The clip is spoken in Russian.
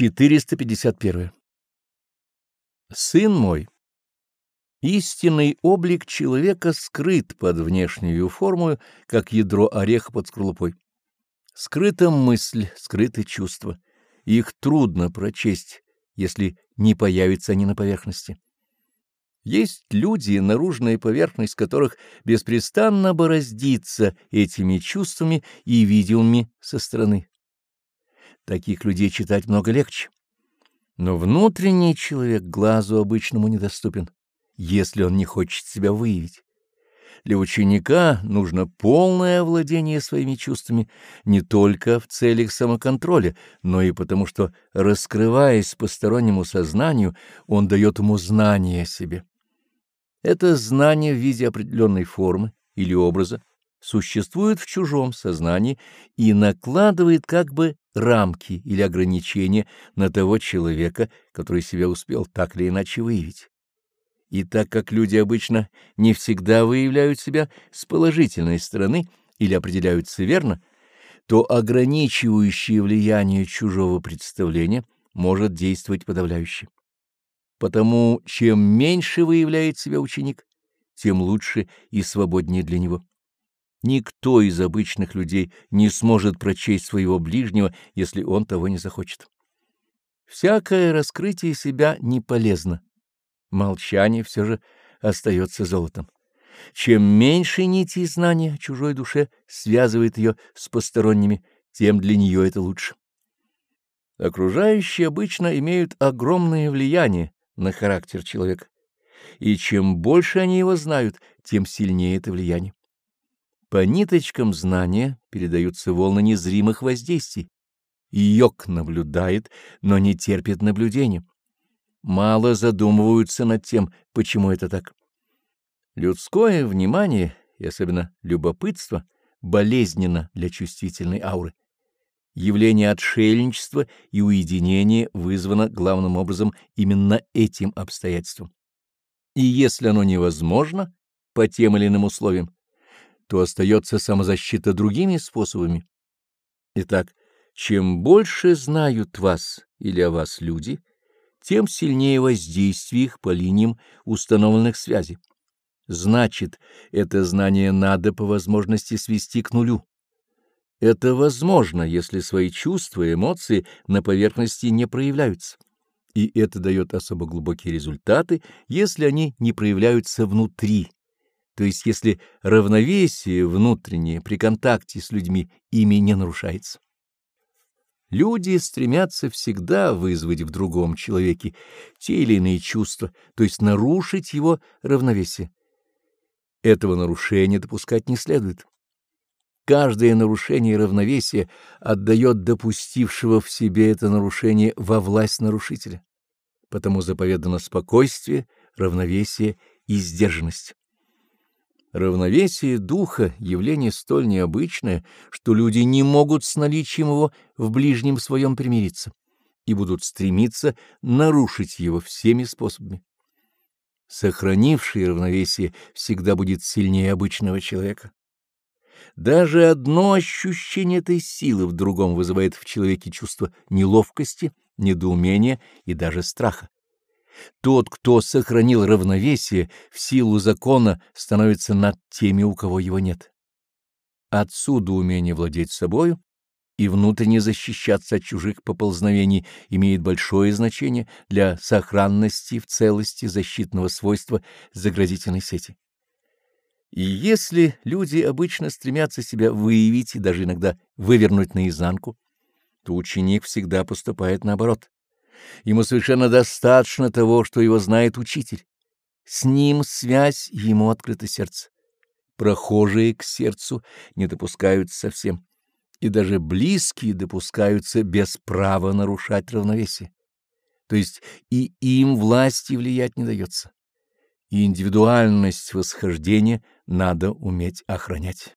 451. Сын мой, истинный облик человека скрыт под внешнюю форму, как ядро ореха под скорлупой. Скрыта мысль, скрыты чувства. Их трудно прочесть, если не появятся они на поверхности. Есть люди, наружная поверхность которых беспрестанно бороздится этими чувствами и видимыми со стороны. Таких людей читать много легче. Но внутренний человек глазу обычному недоступен, если он не хочет себя выявить. Для ученика нужно полное овладение своими чувствами не только в целях самоконтроля, но и потому, что, раскрываясь постороннему сознанию, он дает ему знание о себе. Это знание в виде определенной формы или образа существует в чужом сознании и накладывает как бы рамки или ограничения на того человека, который себя успел так или иначе выявить. И так как люди обычно не всегда выявляют себя с положительной стороны или определяются верно, то ограничивающее влияние чужого представления может действовать подавляюще. Потому чем меньше выявляет себя ученик, тем лучше и свободнее для него. Никто из обычных людей не сможет прочесть своего ближнего, если он того не захочет. Всякое раскрытие себя не полезно. Молчание все же остается золотом. Чем меньше нити знания чужой душе связывает ее с посторонними, тем для нее это лучше. Окружающие обычно имеют огромное влияние на характер человека, и чем больше они его знают, тем сильнее это влияние. По ниточкам знания передаются волны незримых воздействий. Йог наблюдает, но не терпит наблюдения. Мало задумываются над тем, почему это так. Людское внимание, и особенно любопытство, болезненно для чувствительной ауры. Явление отшельничества и уединения вызвано главным образом именно этим обстоятельством. И если оно невозможно по тем или иным условиям, то остается самозащита другими способами. Итак, чем больше знают вас или о вас люди, тем сильнее воздействие их по линиям установленных связей. Значит, это знание надо по возможности свести к нулю. Это возможно, если свои чувства и эмоции на поверхности не проявляются. И это дает особо глубокие результаты, если они не проявляются внутри то есть если равновесие внутреннее при контакте с людьми ими не нарушается. Люди стремятся всегда вызвать в другом человеке те или иные чувства, то есть нарушить его равновесие. Этого нарушения допускать не следует. Каждое нарушение равновесия отдает допустившего в себе это нарушение во власть нарушителя. Потому заповедано спокойствие, равновесие и сдержанность. Равновесие духа — явление столь необычное, что люди не могут с наличием его в ближнем своем примириться и будут стремиться нарушить его всеми способами. Сохранивший равновесие всегда будет сильнее обычного человека. Даже одно ощущение этой силы в другом вызывает в человеке чувство неловкости, недоумения и даже страха. Тот, кто сохранил равновесие, в силу закона становится над теми, у кого его нет. Отсюда умение владеть собою и внутренне защищаться от чужих поползновений имеет большое значение для сохранности в целости защитного свойства заградительной сети. И если люди обычно стремятся себя выявить и даже иногда вывернуть наизнанку, то ученик всегда поступает наоборот Ему совершенно достаточно того, что его знает учитель. С ним связь, ему открыто сердце. Прохожие к сердцу не допускаются совсем, и даже близкие допускаются без права нарушать равновесие. То есть и им власти влиять не дается. И индивидуальность восхождения надо уметь охранять.